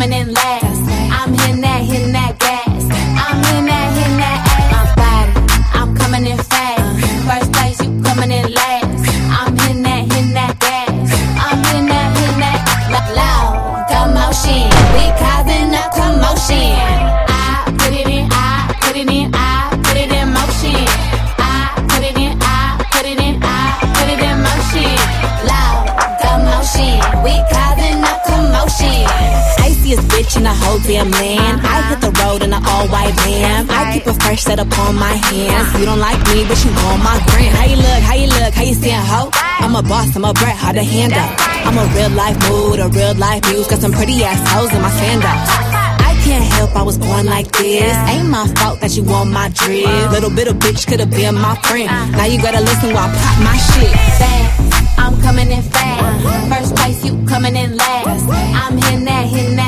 coming in last. I'm hitting bitch in the whole damn land. I hit the road in an all white van. I keep a fresh set up on my hands. You don't like me, but you on my gram. How you look? How you look? How you stand, ho? I'm a boss, I'm a brat, hard to handle. I'm a real life mood, a real life muse. Got some pretty ass hoes in my sandals. I can't help I was born like this. Ain't my fault that you want my drip. Little bit of bitch could have been my friend. Now you gotta listen while I pop my shit. fast. I'm coming in fast. First place, you coming in last. I'm hitting that, hitting that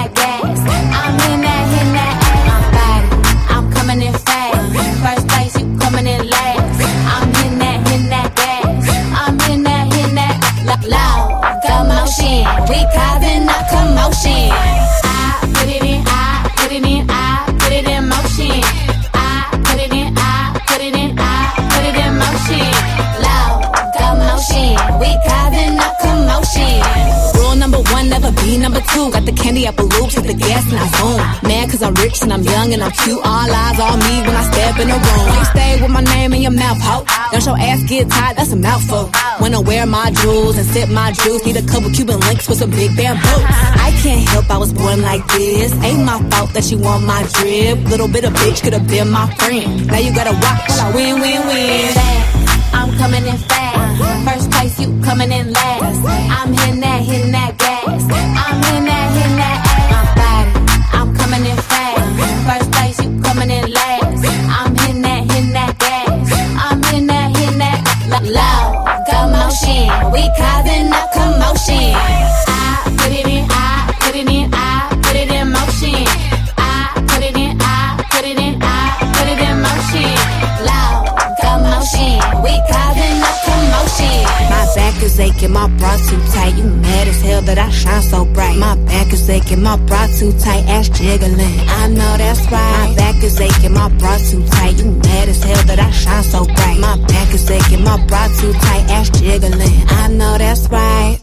number two. Got the candy apple loops, hit the gas and I zoom. Mad cause I'm rich and I'm young and I'm cute. All eyes on me when I step in the room. You stay with my name in your mouth, ho. Don't your ass get tired, that's a mouthful. When I wear my jewels and sip my juice, need a couple Cuban links with some big bamboo. I can't help I was born like this. Ain't my fault that you want my drip. Little bit of bitch could have been my friend. Now you gotta watch while I win, win, win. I'm coming in fast. First place, you coming in last. Is aching, my bra too tight. You mad as hell that I shine so bright. My back is aching, my bra too tight, ass jiggling. I know that's right. My back is aching, my bra too tight. You mad as hell that I shine so bright. My back is aching, my bra too tight, ass jiggling. I know that's right.